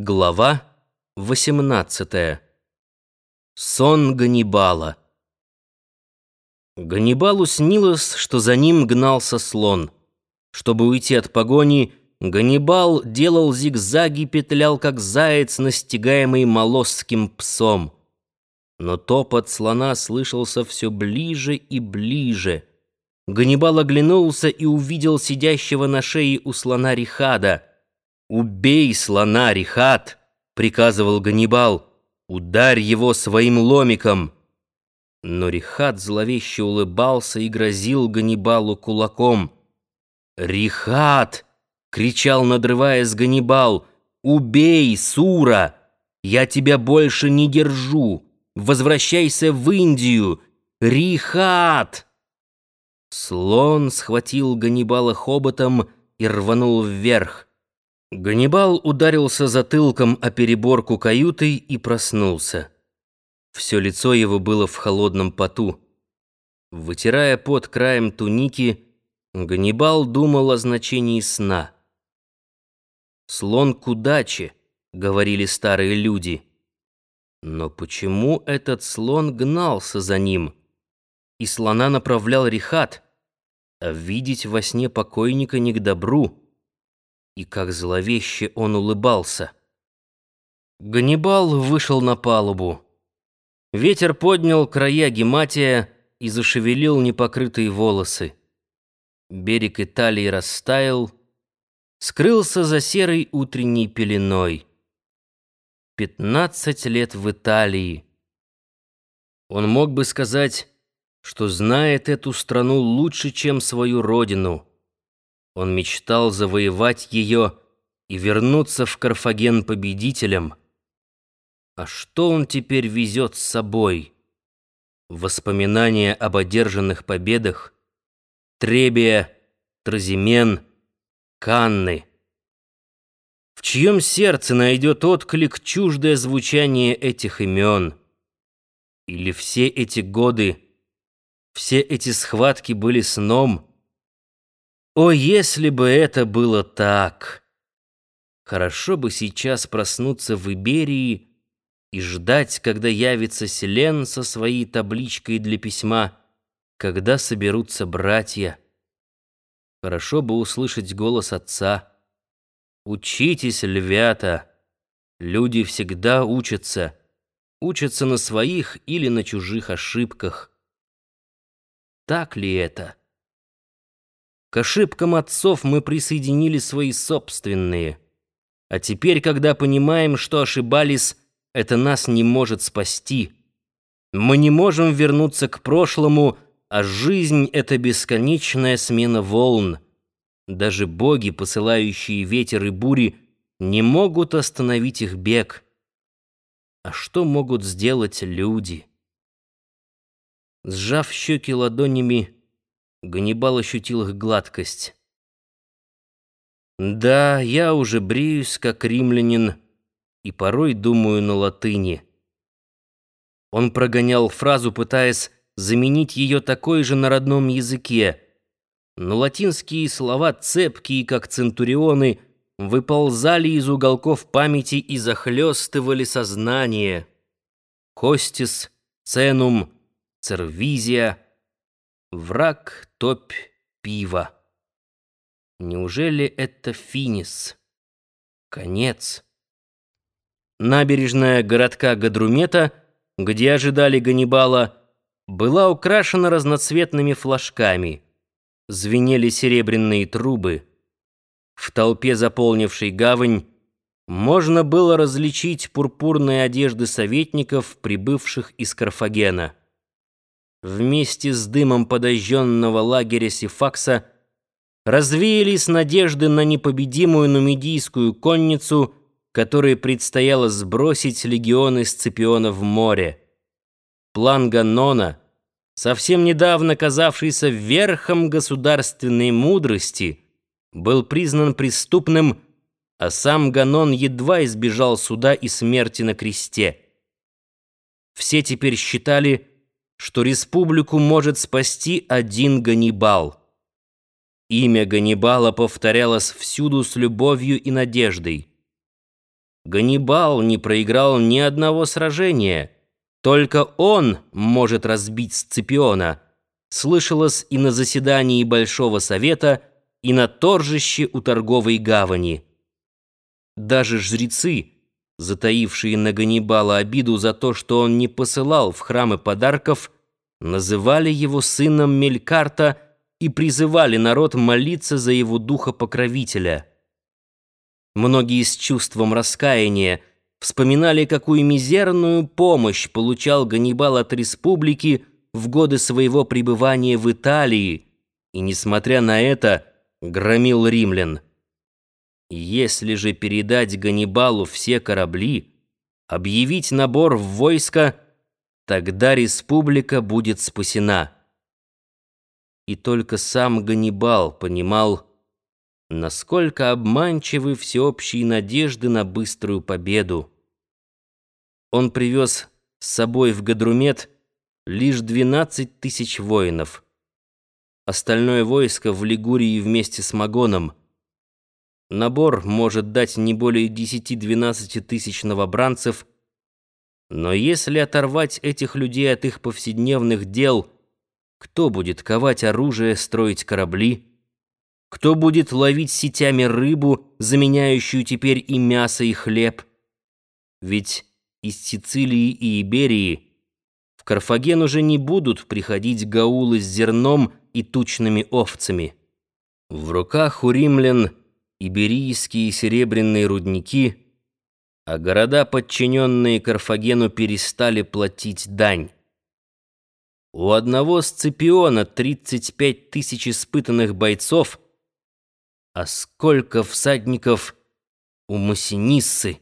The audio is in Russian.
Глава 18. Сон Ганнибала. Ганнибалу снилось, что за ним гнался слон. Чтобы уйти от погони, Ганнибал делал зигзаги, петлял как заяц, настигаемый молосским псом. Но топот слона слышался все ближе и ближе. Ганнибал оглянулся и увидел сидящего на шее у слона Рихада — «Убей слона, Рихат!» — приказывал Ганнибал. «Ударь его своим ломиком!» Но Рихат зловеще улыбался и грозил Ганнибалу кулаком. «Рихат!» — кричал, надрываясь Ганнибал. «Убей, Сура! Я тебя больше не держу! Возвращайся в Индию! Рихат!» Слон схватил Ганнибала хоботом и рванул вверх. Ганнибал ударился затылком о переборку каюты и проснулся. Все лицо его было в холодном поту. Вытирая пот краем туники, Ганнибал думал о значении сна. «Слон к удаче», — говорили старые люди. Но почему этот слон гнался за ним? И слона направлял Рихат, а видеть во сне покойника не к добру. И как зловеще он улыбался. Ганнибал вышел на палубу. Ветер поднял края гематия и зашевелил непокрытые волосы. Берег Италии растаял, скрылся за серой утренней пеленой. Пятнадцать лет в Италии. Он мог бы сказать, что знает эту страну лучше, чем свою родину. Он мечтал завоевать ее и вернуться в Карфаген победителем. А что он теперь везет с собой? Воспоминания об одержанных победах? Требия, Тразимен, Канны. В чьем сердце найдет отклик чуждое звучание этих имен? Или все эти годы, все эти схватки были сном — о, если бы это было так! Хорошо бы сейчас проснуться в Иберии и ждать, когда явится Селен со своей табличкой для письма, когда соберутся братья. Хорошо бы услышать голос отца. «Учитесь, львята! Люди всегда учатся, учатся на своих или на чужих ошибках». Так ли это? К ошибкам отцов мы присоединили свои собственные. А теперь, когда понимаем, что ошибались, это нас не может спасти. Мы не можем вернуться к прошлому, а жизнь — это бесконечная смена волн. Даже боги, посылающие ветер и бури, не могут остановить их бег. А что могут сделать люди? Сжав щеки ладонями, Ганнибал ощутил их гладкость. Да, я уже бреюсь, как римлянин, и порой думаю на латыни. Он прогонял фразу, пытаясь заменить ее такой же на родном языке. Но латинские слова, цепкие, как центурионы, выползали из уголков памяти и захлестывали сознание. Костис, ценум, цервизия — Враг, топь, пиво. Неужели это финис? Конец. Набережная городка Гадрумета, где ожидали Ганнибала, была украшена разноцветными флажками. Звенели серебряные трубы. В толпе, заполнившей гавань, можно было различить пурпурные одежды советников, прибывших из Карфагена. Вместе с дымом подожженного лагеря Сифакса развеялись надежды на непобедимую нумидийскую конницу, которой предстояло сбросить легионы Сципиона в море. План Ганнона, совсем недавно казавшийся верхом государственной мудрости, был признан преступным, а сам Ганон едва избежал суда и смерти на кресте. Все теперь считали, что республику может спасти один Ганнибал. Имя Ганнибала повторялось всюду с любовью и надеждой. Ганнибал не проиграл ни одного сражения. Только он может разбить Сципиона. Слышалось и на заседании Большого Совета, и на торжище у торговой гавани. Даже жрецы, затаившие на Ганнибала обиду за то, что он не посылал в храмы подарков, называли его сыном Мелькарта и призывали народ молиться за его духа-покровителя. Многие с чувством раскаяния вспоминали, какую мизерную помощь получал Ганнибал от республики в годы своего пребывания в Италии, и, несмотря на это, громил римлян. Если же передать Ганнибалу все корабли, объявить набор в войско, тогда республика будет спасена. И только сам Ганнибал понимал, насколько обманчивы всеобщие надежды на быструю победу. Он привез с собой в Гадрумет лишь 12 тысяч воинов. Остальное войско в Лигурии вместе с Магоном. Набор может дать не более 10-12 тысяч новобранцев, но если оторвать этих людей от их повседневных дел, кто будет ковать оружие, строить корабли? Кто будет ловить сетями рыбу, заменяющую теперь и мясо, и хлеб? Ведь из Сицилии и Иберии в Карфаген уже не будут приходить гаулы с зерном и тучными овцами. В руках у римлян иберийские серебряные рудники, а города, подчиненные Карфагену, перестали платить дань. У одного Сципиона 35 тысяч испытанных бойцов — а сколько всадников у Массиниссы!